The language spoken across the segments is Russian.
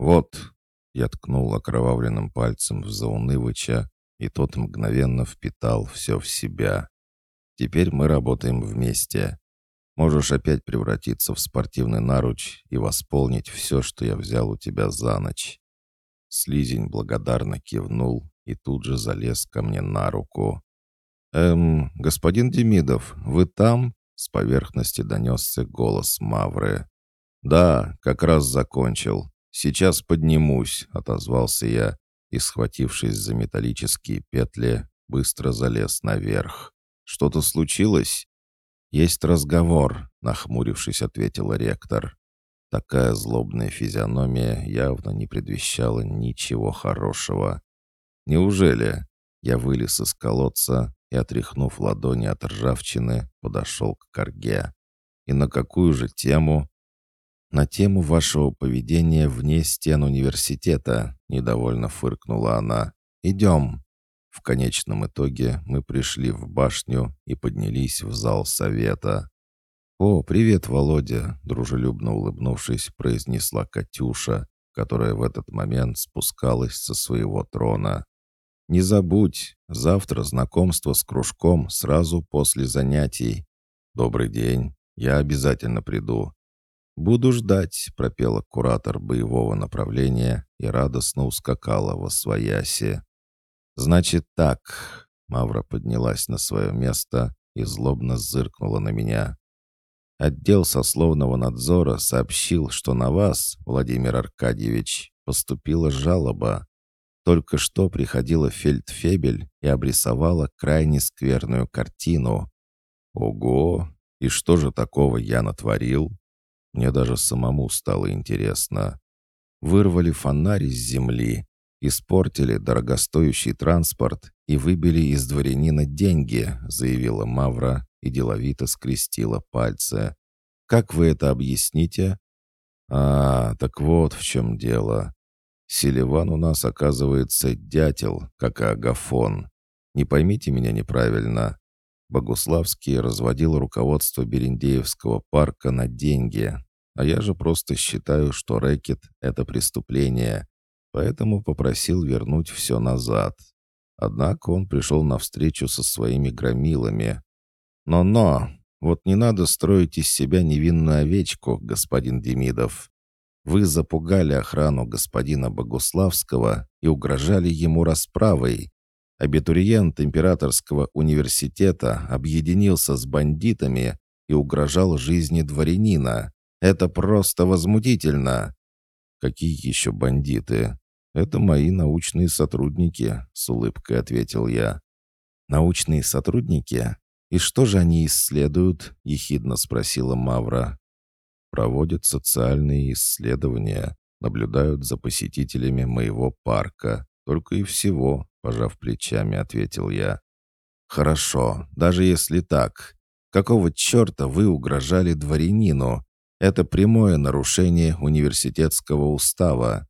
«Вот», — я ткнул окровавленным пальцем в Заунывыча, и тот мгновенно впитал все в себя. «Теперь мы работаем вместе. Можешь опять превратиться в спортивный наруч и восполнить все, что я взял у тебя за ночь». Слизень благодарно кивнул и тут же залез ко мне на руку. «Эм, господин Демидов, вы там?» С поверхности донесся голос Мавры. «Да, как раз закончил. Сейчас поднимусь», — отозвался я и, схватившись за металлические петли, быстро залез наверх. «Что-то случилось?» «Есть разговор», — нахмурившись, ответила ректор. Такая злобная физиономия явно не предвещала ничего хорошего. «Неужели?» Я вылез из колодца и, отряхнув ладони от ржавчины, подошел к корге. «И на какую же тему?» «На тему вашего поведения вне стен университета», — недовольно фыркнула она. «Идем». В конечном итоге мы пришли в башню и поднялись в зал совета. «О, привет, Володя!» — дружелюбно улыбнувшись, произнесла Катюша, которая в этот момент спускалась со своего трона. Не забудь, завтра знакомство с кружком сразу после занятий. Добрый день, я обязательно приду. Буду ждать, пропела куратор боевого направления и радостно ускакала во свояси. Значит так, Мавра поднялась на свое место и злобно зыркнула на меня. Отдел сословного надзора сообщил, что на вас, Владимир Аркадьевич, поступила жалоба. Только что приходила фельдфебель и обрисовала крайне скверную картину. Ого! И что же такого я натворил? Мне даже самому стало интересно. Вырвали фонарь из земли, испортили дорогостоящий транспорт и выбили из дворянина деньги, заявила Мавра и деловито скрестила пальцы. Как вы это объясните? А, так вот в чем дело. Селиван у нас, оказывается, дятел, как и Агафон. Не поймите меня неправильно. Богуславский разводил руководство Берендеевского парка на деньги, а я же просто считаю, что рэкет — это преступление, поэтому попросил вернуть все назад. Однако он пришел навстречу со своими громилами. «Но-но, вот не надо строить из себя невинную овечку, господин Демидов. Вы запугали охрану господина Богуславского и угрожали ему расправой. Абитуриент Императорского университета объединился с бандитами и угрожал жизни дворянина. Это просто возмутительно. Какие еще бандиты? Это мои научные сотрудники, с улыбкой ответил я. Научные сотрудники? И что же они исследуют? ехидно спросила Мавра проводят социальные исследования, наблюдают за посетителями моего парка. Только и всего, пожав плечами, ответил я. Хорошо, даже если так. Какого черта вы угрожали дворянину? Это прямое нарушение университетского устава.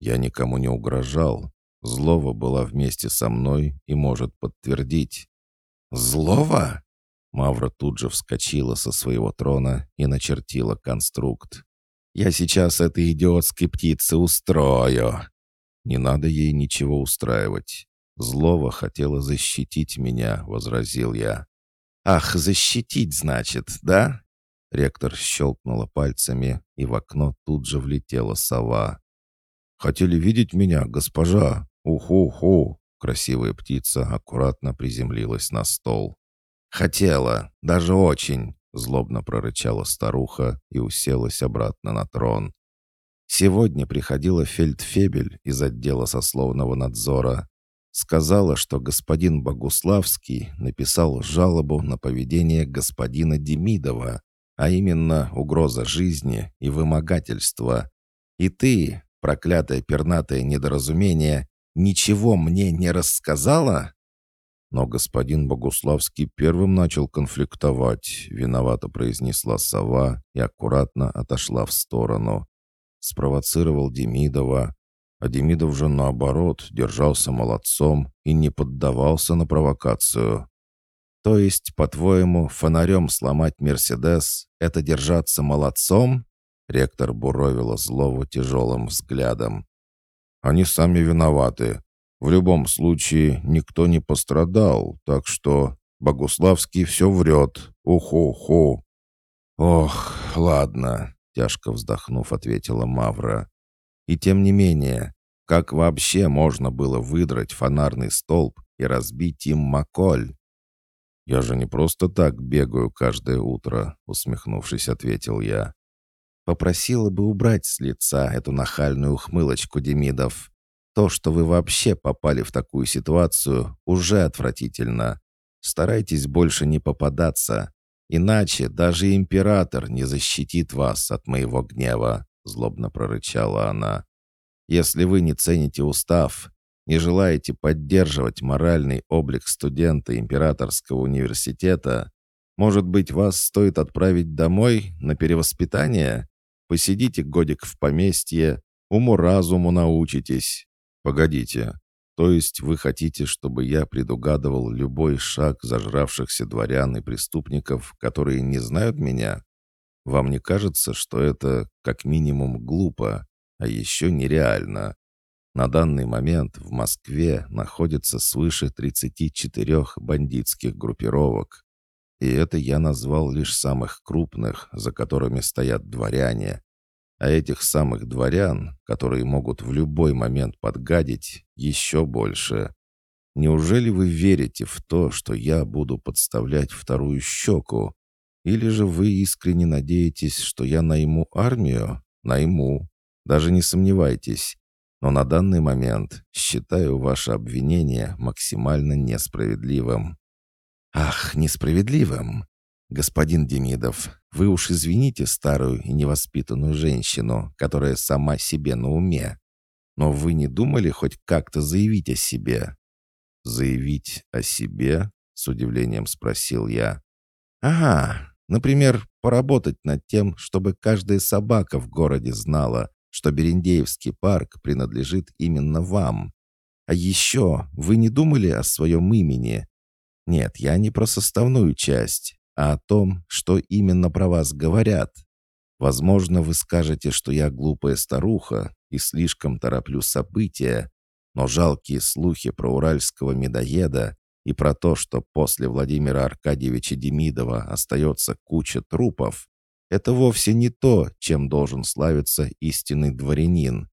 Я никому не угрожал. Злова была вместе со мной и может подтвердить. «Злова?» Мавра тут же вскочила со своего трона и начертила конструкт. «Я сейчас этой идиотской птице устрою!» «Не надо ей ничего устраивать. Злова хотела защитить меня», — возразил я. «Ах, защитить, значит, да?» Ректор щелкнула пальцами, и в окно тут же влетела сова. «Хотели видеть меня, госпожа? Уху-ху!» Красивая птица аккуратно приземлилась на стол. «Хотела, даже очень», — злобно прорычала старуха и уселась обратно на трон. Сегодня приходила фельдфебель из отдела сословного надзора. Сказала, что господин Богуславский написал жалобу на поведение господина Демидова, а именно угроза жизни и вымогательство. И ты, проклятое пернатое недоразумение, ничего мне не рассказала? Но господин Богуславский первым начал конфликтовать, виновато произнесла сова и аккуратно отошла в сторону. Спровоцировал Демидова, а Демидов же наоборот держался молодцом и не поддавался на провокацию. То есть, по-твоему, фонарем сломать Мерседес — это держаться молодцом? Ректор буровила злого тяжелым взглядом. «Они сами виноваты. В любом случае, никто не пострадал, так что Богуславский все врет. Уху-ху». «Ох, ладно», — тяжко вздохнув, ответила Мавра. «И тем не менее, как вообще можно было выдрать фонарный столб и разбить им маколь?» «Я же не просто так бегаю каждое утро», — усмехнувшись, ответил я. Попросила бы убрать с лица эту нахальную ухмылочку Демидов. То, что вы вообще попали в такую ситуацию, уже отвратительно. Старайтесь больше не попадаться, иначе даже император не защитит вас от моего гнева», — злобно прорычала она. «Если вы не цените устав, не желаете поддерживать моральный облик студента Императорского университета, может быть, вас стоит отправить домой на перевоспитание? Посидите годик в поместье, уму-разуму научитесь. Погодите, то есть вы хотите, чтобы я предугадывал любой шаг зажравшихся дворян и преступников, которые не знают меня? Вам не кажется, что это как минимум глупо, а еще нереально? На данный момент в Москве находится свыше 34 бандитских группировок. И это я назвал лишь самых крупных, за которыми стоят дворяне. А этих самых дворян, которые могут в любой момент подгадить, еще больше. Неужели вы верите в то, что я буду подставлять вторую щеку? Или же вы искренне надеетесь, что я найму армию? Найму. Даже не сомневайтесь. Но на данный момент считаю ваше обвинение максимально несправедливым. «Ах, несправедливым! Господин Демидов, вы уж извините старую и невоспитанную женщину, которая сама себе на уме. Но вы не думали хоть как-то заявить о себе?» «Заявить о себе?» — с удивлением спросил я. «Ага, например, поработать над тем, чтобы каждая собака в городе знала, что Берендеевский парк принадлежит именно вам. А еще вы не думали о своем имени, нет, я не про составную часть, а о том, что именно про вас говорят. Возможно, вы скажете, что я глупая старуха и слишком тороплю события, но жалкие слухи про уральского медоеда и про то, что после Владимира Аркадьевича Демидова остается куча трупов, это вовсе не то, чем должен славиться истинный дворянин.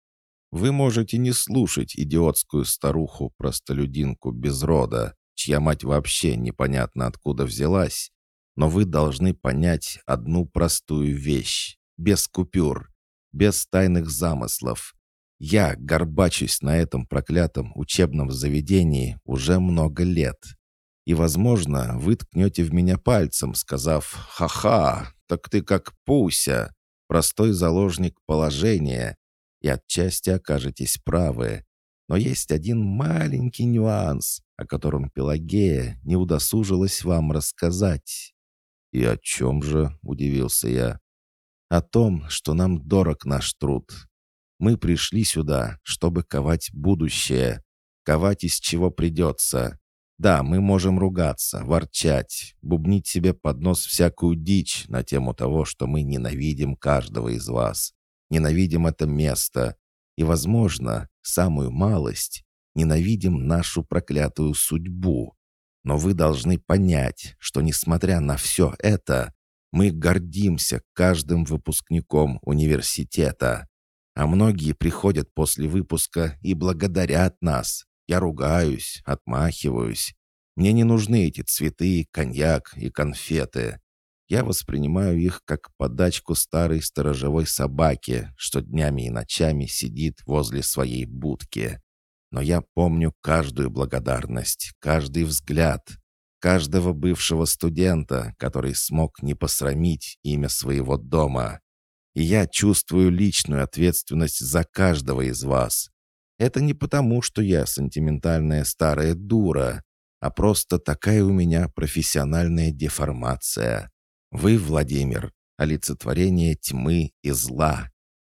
Вы можете не слушать идиотскую старуху-простолюдинку без рода, чья мать вообще непонятно откуда взялась, но вы должны понять одну простую вещь, без купюр, без тайных замыслов. Я горбачусь на этом проклятом учебном заведении уже много лет. И, возможно, вы ткнете в меня пальцем, сказав «Ха-ха, так ты как Пуся, простой заложник положения», и отчасти окажетесь правы. Но есть один маленький нюанс, о котором Пелагея не удосужилась вам рассказать». «И о чем же?» — удивился я. «О том, что нам дорог наш труд. Мы пришли сюда, чтобы ковать будущее, ковать из чего придется. Да, мы можем ругаться, ворчать, бубнить себе под нос всякую дичь на тему того, что мы ненавидим каждого из вас, ненавидим это место, и, возможно, самую малость, ненавидим нашу проклятую судьбу. Но вы должны понять, что, несмотря на все это, мы гордимся каждым выпускником университета. А многие приходят после выпуска и благодарят нас. Я ругаюсь, отмахиваюсь. Мне не нужны эти цветы, коньяк и конфеты. Я воспринимаю их как подачку старой сторожевой собаки, что днями и ночами сидит возле своей будки. Но я помню каждую благодарность, каждый взгляд, каждого бывшего студента, который смог не посрамить имя своего дома. И я чувствую личную ответственность за каждого из вас. Это не потому, что я сентиментальная старая дура, а просто такая у меня профессиональная деформация. Вы, Владимир, олицетворение тьмы и зла.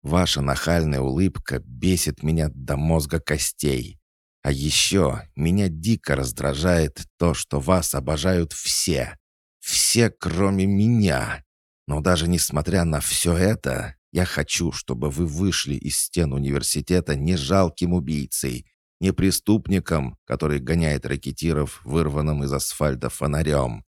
Ваша нахальная улыбка бесит меня до мозга костей. А еще меня дико раздражает то, что вас обожают все. Все, кроме меня. Но даже несмотря на все это, Я хочу, чтобы вы вышли из стен университета не жалким убийцей, не преступником, который гоняет ракетиров, вырванным из асфальта фонарем.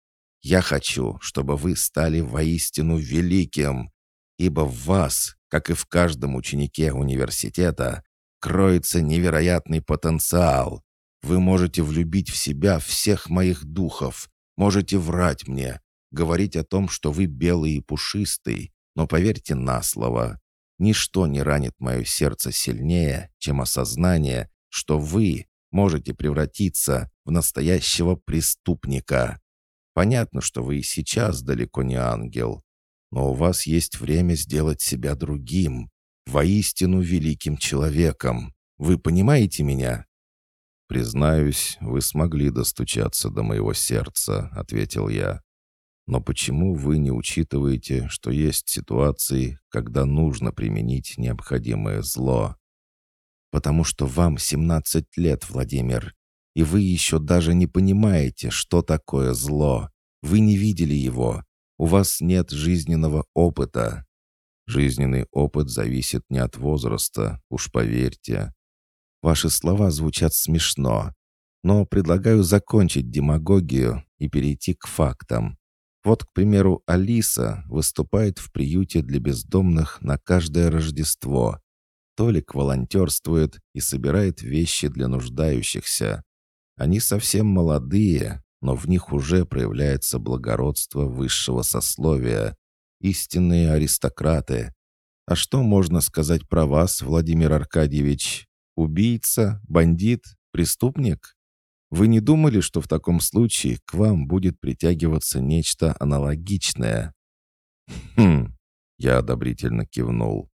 Я хочу, чтобы вы стали воистину великим, ибо в вас, как и в каждом ученике университета, кроется невероятный потенциал. Вы можете влюбить в себя всех моих духов, можете врать мне, говорить о том, что вы белый и пушистый, но поверьте на слово, ничто не ранит мое сердце сильнее, чем осознание, что вы можете превратиться в настоящего преступника. Понятно, что вы и сейчас далеко не ангел, но у вас есть время сделать себя другим, воистину великим человеком. Вы понимаете меня?» «Признаюсь, вы смогли достучаться до моего сердца», — ответил я. Но почему вы не учитываете, что есть ситуации, когда нужно применить необходимое зло? Потому что вам 17 лет, Владимир, и вы еще даже не понимаете, что такое зло. Вы не видели его. У вас нет жизненного опыта. Жизненный опыт зависит не от возраста, уж поверьте. Ваши слова звучат смешно, но предлагаю закончить демагогию и перейти к фактам. Вот, к примеру, Алиса выступает в приюте для бездомных на каждое Рождество. Толик волонтерствует и собирает вещи для нуждающихся. Они совсем молодые, но в них уже проявляется благородство высшего сословия. Истинные аристократы. А что можно сказать про вас, Владимир Аркадьевич? Убийца? Бандит? Преступник? Вы не думали, что в таком случае к вам будет притягиваться нечто аналогичное?» «Хм...» — я одобрительно кивнул.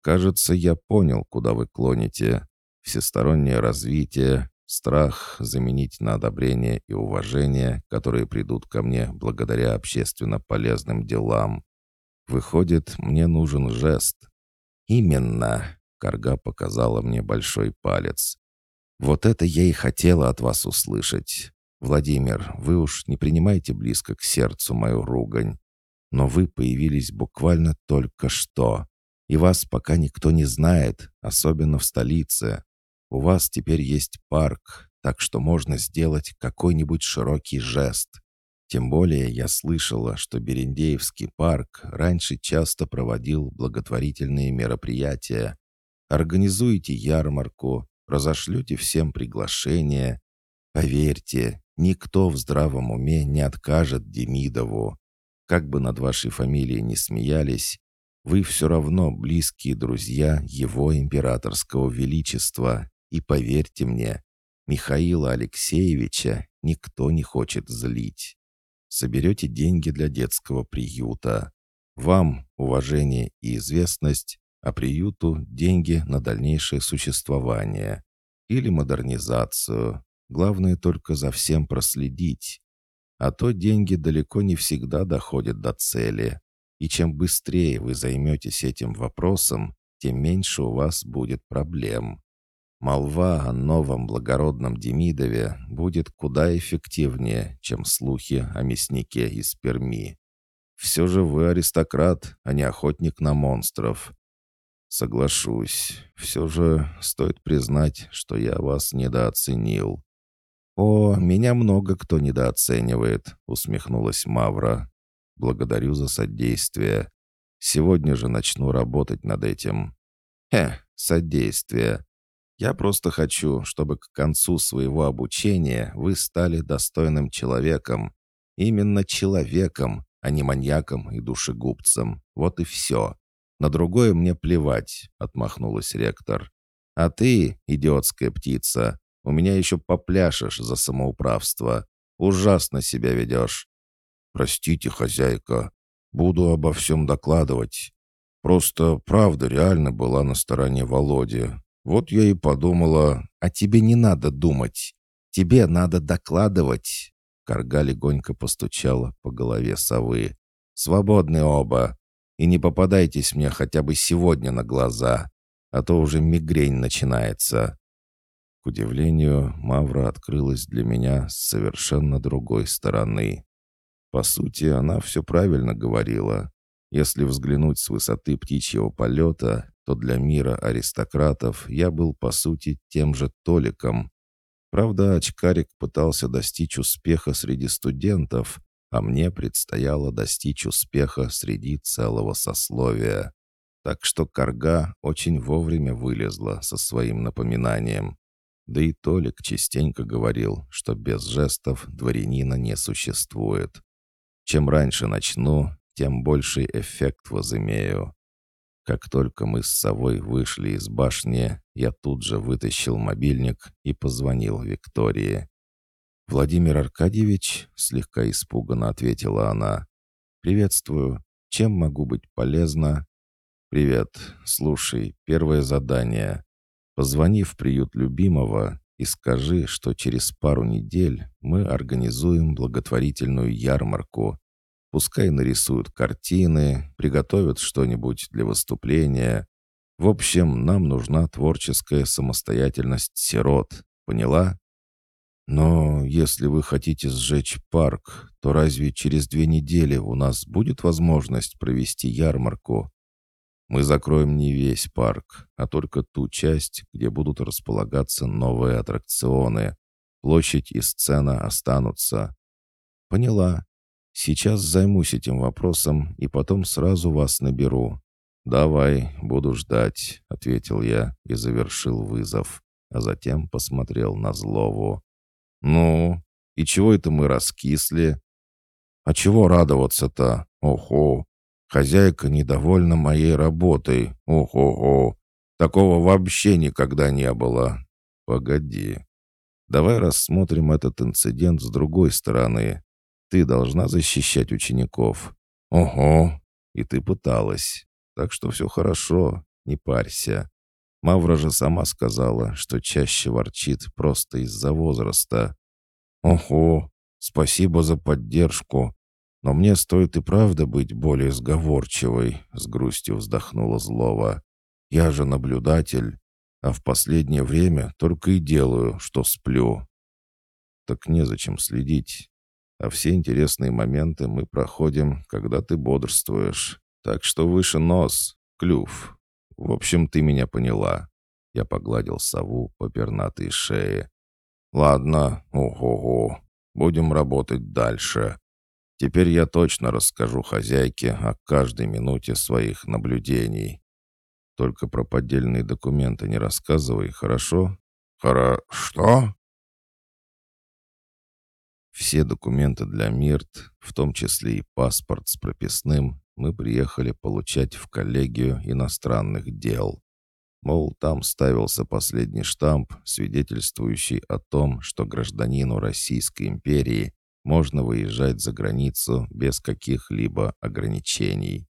«Кажется, я понял, куда вы клоните. Всестороннее развитие, страх заменить на одобрение и уважение, которые придут ко мне благодаря общественно полезным делам. Выходит, мне нужен жест». «Именно!» — Карга показала мне большой палец. Вот это я и хотела от вас услышать. Владимир, вы уж не принимайте близко к сердцу мою ругань. Но вы появились буквально только что. И вас пока никто не знает, особенно в столице. У вас теперь есть парк, так что можно сделать какой-нибудь широкий жест. Тем более я слышала, что Берендеевский парк раньше часто проводил благотворительные мероприятия. Организуйте ярмарку, разошлете всем приглашение. Поверьте, никто в здравом уме не откажет Демидову. Как бы над вашей фамилией не смеялись, вы все равно близкие друзья его императорского величества. И поверьте мне, Михаила Алексеевича никто не хочет злить. Соберете деньги для детского приюта. Вам уважение и известность, а приюту деньги на дальнейшее существование или модернизацию. Главное только за всем проследить. А то деньги далеко не всегда доходят до цели. И чем быстрее вы займетесь этим вопросом, тем меньше у вас будет проблем. Молва о новом благородном Демидове будет куда эффективнее, чем слухи о мяснике из Перми. Все же вы аристократ, а не охотник на монстров. «Соглашусь. Все же стоит признать, что я вас недооценил». «О, меня много кто недооценивает», — усмехнулась Мавра. «Благодарю за содействие. Сегодня же начну работать над этим». «Хе, содействие. Я просто хочу, чтобы к концу своего обучения вы стали достойным человеком. Именно человеком, а не маньяком и душегубцем. Вот и все. «На другое мне плевать», — отмахнулась ректор. «А ты, идиотская птица, у меня еще попляшешь за самоуправство. Ужасно себя ведешь». «Простите, хозяйка, буду обо всем докладывать. Просто правда реально была на стороне Володи. Вот я и подумала, а тебе не надо думать. Тебе надо докладывать». Карга легонько постучала по голове совы. «Свободны оба. И не попадайтесь мне хотя бы сегодня на глаза, а то уже мигрень начинается». К удивлению, Мавра открылась для меня с совершенно другой стороны. По сути, она все правильно говорила. Если взглянуть с высоты птичьего полета, то для мира аристократов я был, по сути, тем же Толиком. Правда, очкарик пытался достичь успеха среди студентов, а мне предстояло достичь успеха среди целого сословия. Так что Карга очень вовремя вылезла со своим напоминанием. Да и Толик частенько говорил, что без жестов дворянина не существует. Чем раньше начну, тем больший эффект возымею. Как только мы с совой вышли из башни, я тут же вытащил мобильник и позвонил Виктории. «Владимир Аркадьевич?» — слегка испуганно ответила она. «Приветствую. Чем могу быть полезна?» «Привет. Слушай, первое задание. Позвони в приют любимого и скажи, что через пару недель мы организуем благотворительную ярмарку. Пускай нарисуют картины, приготовят что-нибудь для выступления. В общем, нам нужна творческая самостоятельность сирот. Поняла? Но если вы хотите сжечь парк, то разве через две недели у нас будет возможность провести ярмарку? Мы закроем не весь парк, а только ту часть, где будут располагаться новые аттракционы. Площадь и сцена останутся. Поняла. Сейчас займусь этим вопросом и потом сразу вас наберу. «Давай, буду ждать», — ответил я и завершил вызов, а затем посмотрел на Злову. «Ну, и чего это мы раскисли?» «А чего радоваться-то? Охо! Хозяйка недовольна моей работой. Охо-хо! Такого вообще никогда не было!» «Погоди. Давай рассмотрим этот инцидент с другой стороны. Ты должна защищать учеников». «Ого! И ты пыталась. Так что все хорошо, не парься. Мавра же сама сказала, что чаще ворчит просто из-за возраста. «Ого, спасибо за поддержку. Но мне стоит и правда быть более сговорчивой», — с грустью вздохнула Злова. «Я же наблюдатель, а в последнее время только и делаю, что сплю». «Так незачем следить. А все интересные моменты мы проходим, когда ты бодрствуешь. Так что выше нос, клюв. В общем, ты меня поняла». Я погладил сову по пернатой шее. «Ладно, ого-го, будем работать дальше. Теперь я точно расскажу хозяйке о каждой минуте своих наблюдений. Только про поддельные документы не рассказывай, хорошо?» «Хоро... что?» Все документы для МИРТ, в том числе и паспорт с прописным, мы приехали получать в коллегию иностранных дел. Мол, там ставился последний штамп, свидетельствующий о том, что гражданину Российской империи можно выезжать за границу без каких-либо ограничений.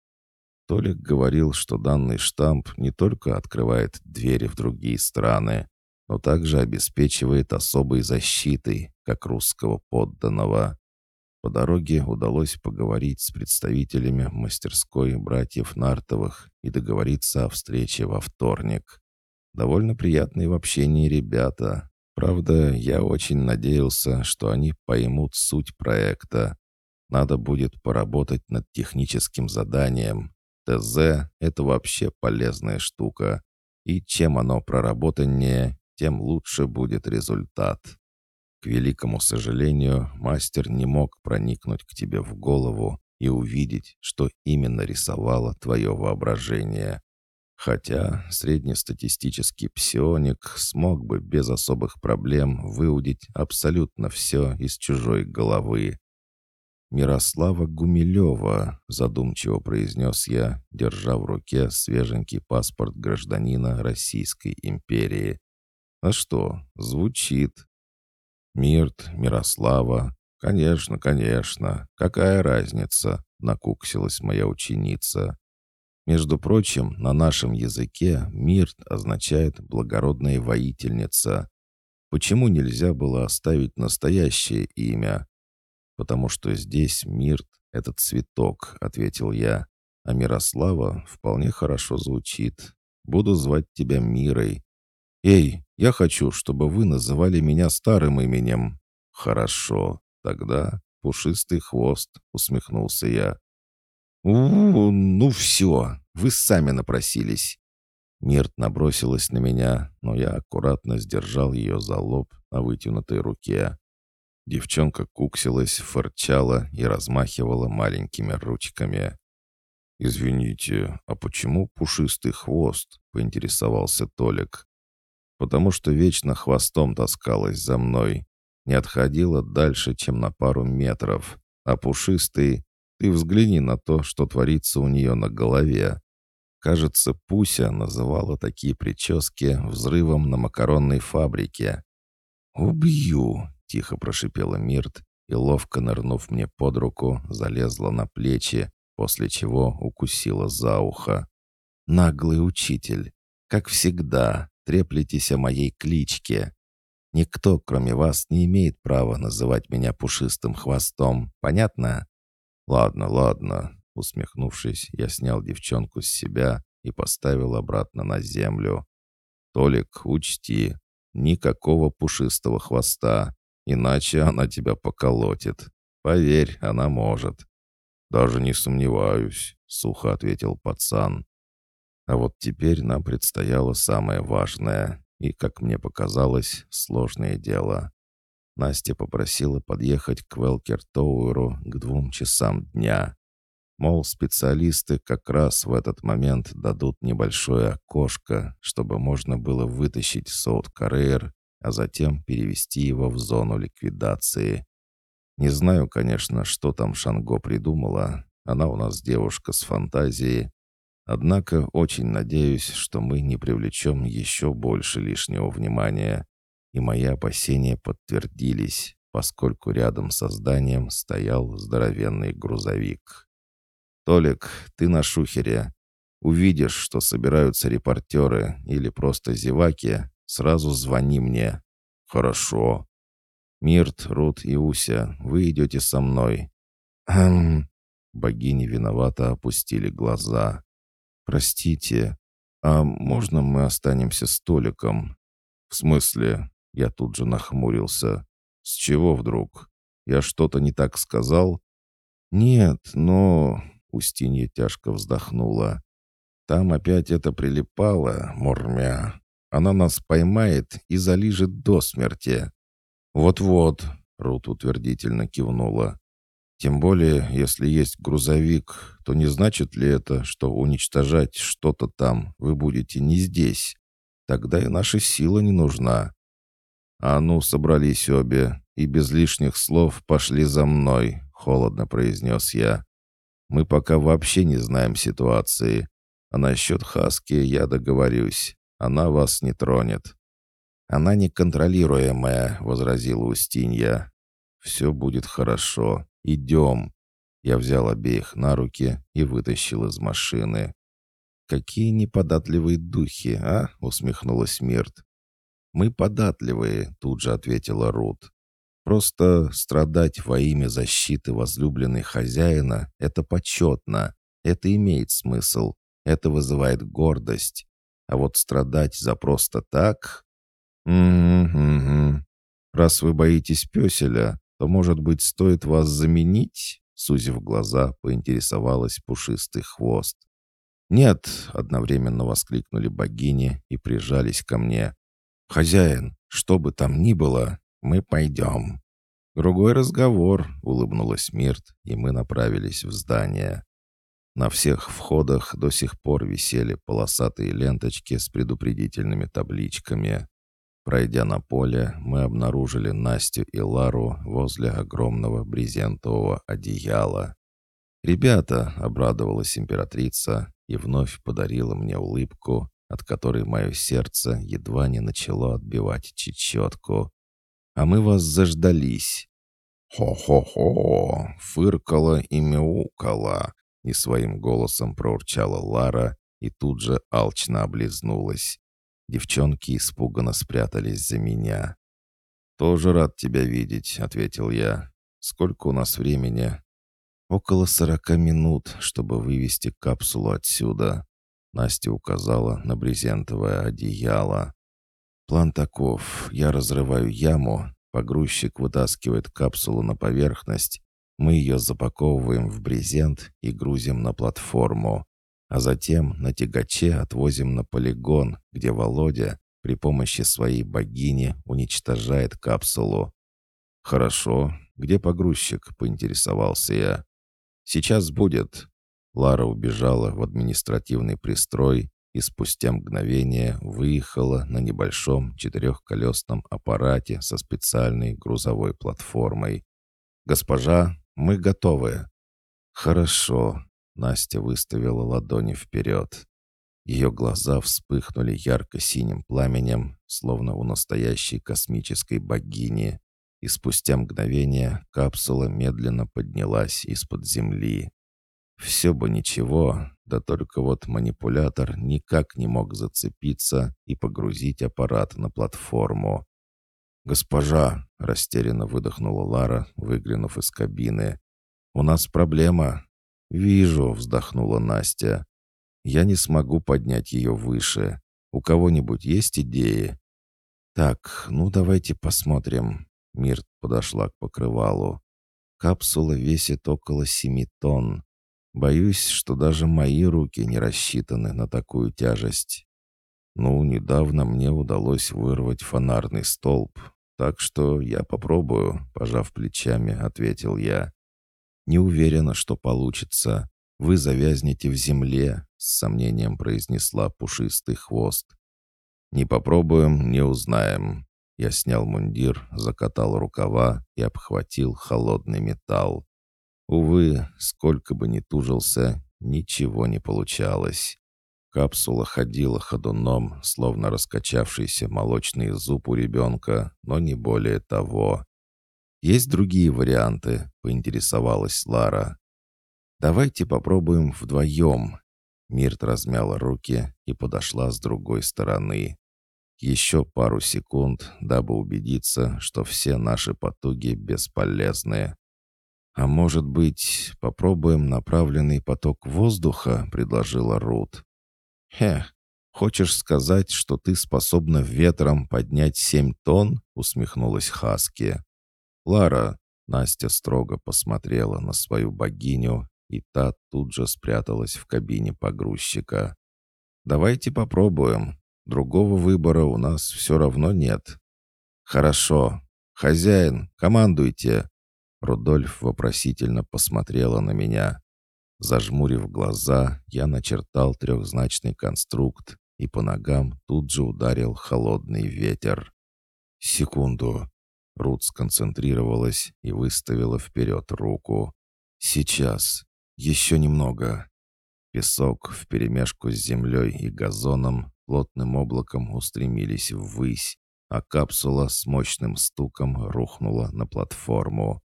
Толик говорил, что данный штамп не только открывает двери в другие страны, но также обеспечивает особой защитой, как русского подданного. По дороге удалось поговорить с представителями мастерской братьев Нартовых и договориться о встрече во вторник. Довольно приятные в общении ребята. Правда, я очень надеялся, что они поймут суть проекта. Надо будет поработать над техническим заданием. ТЗ — это вообще полезная штука. И чем оно проработаннее, тем лучше будет результат. К великому сожалению, мастер не мог проникнуть к тебе в голову и увидеть, что именно рисовало твое воображение. Хотя среднестатистический псионик смог бы без особых проблем выудить абсолютно все из чужой головы. «Мирослава Гумилева», — задумчиво произнес я, держа в руке свеженький паспорт гражданина Российской империи. А что, звучит. Мирт, Мирослава. Конечно, конечно. Какая разница, накуксилась моя ученица. Между прочим, на нашем языке Мирт означает «благородная воительница». Почему нельзя было оставить настоящее имя? Потому что здесь Мирт — это цветок, ответил я. А Мирослава вполне хорошо звучит. Буду звать тебя Мирой. «Эй, я хочу, чтобы вы называли меня старым именем». «Хорошо, тогда пушистый хвост», — усмехнулся я. у, -у ну все, вы сами напросились». Мирт набросилась на меня, но я аккуратно сдержал ее за лоб на вытянутой руке. Девчонка куксилась, фырчала и размахивала маленькими ручками. «Извините, а почему пушистый хвост?» — поинтересовался Толик. «Потому что вечно хвостом таскалась за мной. Не отходила дальше, чем на пару метров. А пушистый... Ты взгляни на то, что творится у нее на голове. Кажется, Пуся называла такие прически взрывом на макаронной фабрике. «Убью!» — тихо прошипела Мирт и, ловко нырнув мне под руку, залезла на плечи, после чего укусила за ухо. «Наглый учитель! Как всегда, треплетесь о моей кличке. Никто, кроме вас, не имеет права называть меня пушистым хвостом, понятно?» «Ладно, ладно», — усмехнувшись, я снял девчонку с себя и поставил обратно на землю. «Толик, учти, никакого пушистого хвоста, иначе она тебя поколотит. Поверь, она может». «Даже не сомневаюсь», — сухо ответил пацан. А вот теперь нам предстояло самое важное и, как мне показалось, сложное дело. Настя попросила подъехать к Велкер-Тоуэру к двум часам дня. Мол, специалисты как раз в этот момент дадут небольшое окошко, чтобы можно было вытащить Соут Карейр, а затем перевести его в зону ликвидации. Не знаю, конечно, что там Шанго придумала. Она у нас девушка с фантазией. Однако очень надеюсь, что мы не привлечем еще больше лишнего внимания. И мои опасения подтвердились, поскольку рядом со зданием стоял здоровенный грузовик. «Толик, ты на шухере. Увидишь, что собираются репортеры или просто зеваки, сразу звони мне». «Хорошо». «Мирт, Рут и Уся, вы идете со мной». «Хм...» Богини виновато опустили глаза. «Простите, а можно мы останемся с Толиком?» «В смысле?» Я тут же нахмурился. «С чего вдруг? Я что-то не так сказал?» «Нет, но...» Устинья тяжко вздохнула. «Там опять это прилипало, Мурмя. Она нас поймает и залижет до смерти». «Вот-вот», — Рут утвердительно кивнула. «Тем более, если есть грузовик, то не значит ли это, что уничтожать что-то там вы будете не здесь? Тогда и наша сила не нужна». «А ну, собрались обе, и без лишних слов пошли за мной», — холодно произнес я. Мы пока вообще не знаем ситуации. А насчет Хаски я договорюсь. Она вас не тронет». «Она неконтролируемая», — возразила Устинья. «Все будет хорошо. Идем». Я взял обеих на руки и вытащил из машины. «Какие неподатливые духи, а?» — усмехнулась Мирт. «Мы податливые», — тут же ответила Рут. Просто страдать во имя защиты возлюбленной хозяина — это почетно, это имеет смысл, это вызывает гордость. А вот страдать за просто так... «Угу-угу. Раз вы боитесь песеля, то, может быть, стоит вас заменить?» Сузив глаза, поинтересовалась пушистый хвост. «Нет!» — одновременно воскликнули богини и прижались ко мне. «Хозяин, что бы там ни было, мы пойдем». «Другой разговор», — улыбнулась Мирт, и мы направились в здание. На всех входах до сих пор висели полосатые ленточки с предупредительными табличками. Пройдя на поле, мы обнаружили Настю и Лару возле огромного брезентового одеяла. «Ребята!» — обрадовалась императрица и вновь подарила мне улыбку, от которой мое сердце едва не начало отбивать чечетку а мы вас заждались». «Хо-хо-хо!» — фыркала и мяукала, и своим голосом проурчала Лара и тут же алчно облизнулась. Девчонки испуганно спрятались за меня. «Тоже рад тебя видеть», — ответил я. «Сколько у нас времени?» «Около сорока минут, чтобы вывести капсулу отсюда», — Настя указала на брезентовое одеяло. План таков. Я разрываю яму, погрузчик вытаскивает капсулу на поверхность, Мы ее запаковываем в брезент и грузим на платформу, а затем на тягаче отвозим на полигон, где Володя при помощи своей богини уничтожает капсулу. «Хорошо. Где погрузчик?» — поинтересовался я. «Сейчас будет». Лара убежала в административный пристрой и спустя мгновение выехала на небольшом четырехколесном аппарате со специальной грузовой платформой. «Госпожа, мы готовы». «Хорошо», — Настя выставила ладони вперед. Ее глаза вспыхнули ярко-синим пламенем, словно у настоящей космической богини, и спустя мгновение капсула медленно поднялась из-под земли. Все бы ничего, да только вот манипулятор никак не мог зацепиться и погрузить аппарат на платформу. «Госпожа!» — растерянно выдохнула Лара, выглянув из кабины. «У нас проблема». «Вижу», — вздохнула Настя. «Я не смогу поднять ее выше. У кого-нибудь есть идеи?» «Так, ну давайте посмотрим». Мирт подошла к покрывалу. «Капсула весит около семи тонн. Боюсь, что даже мои руки не рассчитаны на такую тяжесть. Ну, недавно мне удалось вырвать фонарный столб, так что я попробую, пожав плечами, ответил я. Не уверена, что получится. Вы завязнете в земле, с сомнением произнесла пушистый хвост. Не попробуем, не узнаем. Я снял мундир, закатал рукава и обхватил холодный металл. Увы, сколько бы ни тужился, ничего не получалось. Капсула ходила ходуном, словно раскачавшийся молочный зуб у ребенка, но не более того. «Есть другие варианты?» — поинтересовалась Лара. «Давайте попробуем вдвоем». Мирт размяла руки и подошла с другой стороны. Еще пару секунд, дабы убедиться, что все наши потуги бесполезны. «А может быть, попробуем направленный поток воздуха?» — предложила Рут. «Хе, хочешь сказать, что ты способна ветром поднять семь тонн?» — усмехнулась Хаски. «Лара», — Настя строго посмотрела на свою богиню, и та тут же спряталась в кабине погрузчика. «Давайте попробуем. Другого выбора у нас все равно нет». «Хорошо. Хозяин, командуйте!» Рудольф вопросительно посмотрела на меня. Зажмурив глаза, я начертал трехзначный конструкт, и по ногам тут же ударил холодный ветер. «Секунду». Рут сконцентрировалась и выставила вперед руку. «Сейчас. Еще немного». Песок вперемешку с землей и газоном плотным облаком устремились ввысь, а капсула с мощным стуком рухнула на платформу.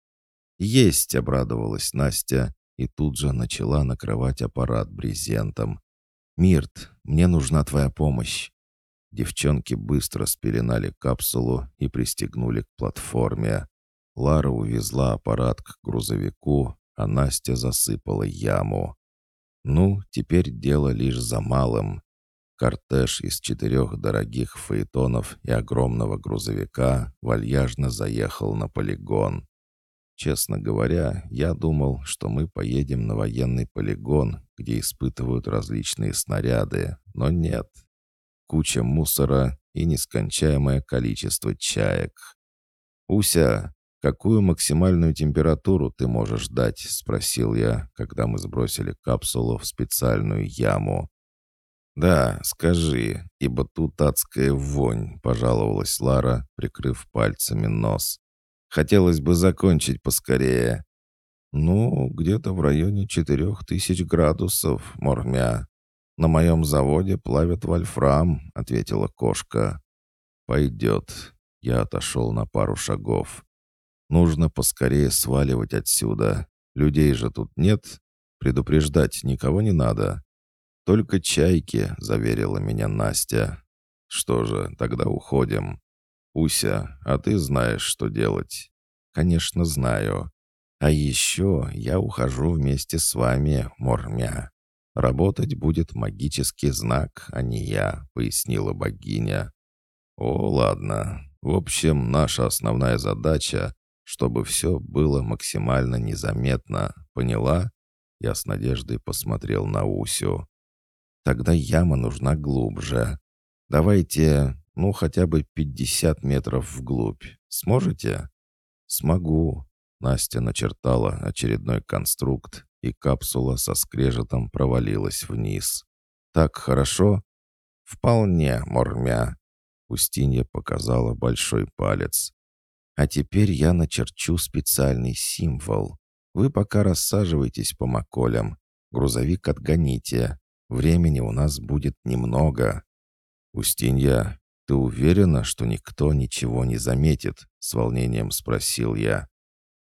«Есть!» — обрадовалась Настя и тут же начала накрывать аппарат брезентом. «Мирт, мне нужна твоя помощь!» Девчонки быстро спеленали капсулу и пристегнули к платформе. Лара увезла аппарат к грузовику, а Настя засыпала яму. Ну, теперь дело лишь за малым. Кортеж из четырех дорогих фаэтонов и огромного грузовика вальяжно заехал на полигон. Честно говоря, я думал, что мы поедем на военный полигон, где испытывают различные снаряды, но нет. Куча мусора и нескончаемое количество чаек. «Уся, какую максимальную температуру ты можешь дать?» — спросил я, когда мы сбросили капсулу в специальную яму. «Да, скажи, ибо тут адская вонь», — пожаловалась Лара, прикрыв пальцами нос. Хотелось бы закончить поскорее. Ну, где-то в районе четырех тысяч градусов, мормя. На моем заводе плавят вольфрам, ответила кошка. Пойдет. Я отошел на пару шагов. Нужно поскорее сваливать отсюда. Людей же тут нет. Предупреждать никого не надо. Только чайки, заверила меня Настя. Что же, тогда уходим. «Уся, а ты знаешь, что делать?» «Конечно, знаю. А еще я ухожу вместе с вами, Мормя. Работать будет магический знак, а не я», — пояснила богиня. «О, ладно. В общем, наша основная задача — чтобы все было максимально незаметно. Поняла?» Я с надеждой посмотрел на Усю. «Тогда яма нужна глубже. Давайте, ну, хотя бы 50 метров вглубь. Сможете?» «Смогу». Настя начертала очередной конструкт, и капсула со скрежетом провалилась вниз. «Так хорошо?» «Вполне, Мормя». Устинья показала большой палец. «А теперь я начерчу специальный символ. Вы пока рассаживайтесь по маколям. Грузовик отгоните. Времени у нас будет немного». «Устинья, ты уверена, что никто ничего не заметит?» — с волнением спросил я.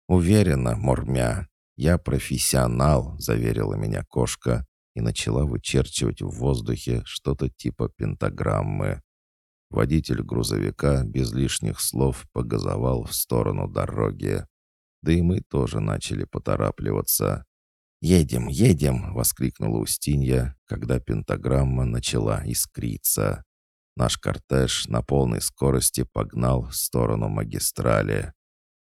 «Уверена, Мормя. Я профессионал», — заверила меня кошка и начала вычерчивать в воздухе что-то типа пентаграммы. Водитель грузовика без лишних слов погазовал в сторону дороги. Да и мы тоже начали поторапливаться. «Едем, едем!» — воскликнула Устинья, когда пентаграмма начала искриться. Наш кортеж на полной скорости погнал в сторону магистрали.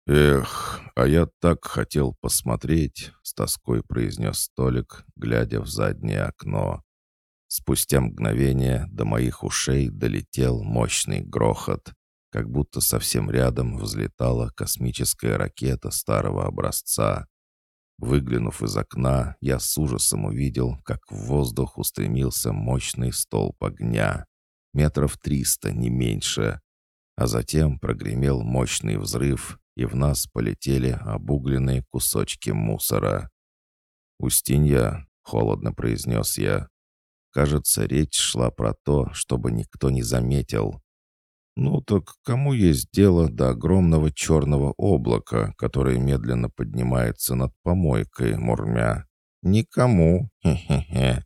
«Эх, а я так хотел посмотреть», — с тоской произнес столик, глядя в заднее окно. Спустя мгновение до моих ушей долетел мощный грохот, как будто совсем рядом взлетала космическая ракета старого образца. Выглянув из окна, я с ужасом увидел, как в воздух устремился мощный столб огня. Метров триста, не меньше. А затем прогремел мощный взрыв, и в нас полетели обугленные кусочки мусора. «Устинья», — холодно произнес я, — «кажется, речь шла про то, чтобы никто не заметил». «Ну так кому есть дело до огромного черного облака, которое медленно поднимается над помойкой, Мурмя? Никому, хе-хе-хе.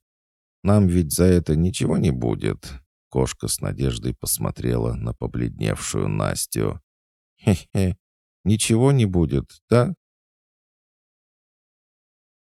Нам ведь за это ничего не будет». Кошка с надеждой посмотрела на побледневшую Настю. «Хе-хе, Ничего не будет, да?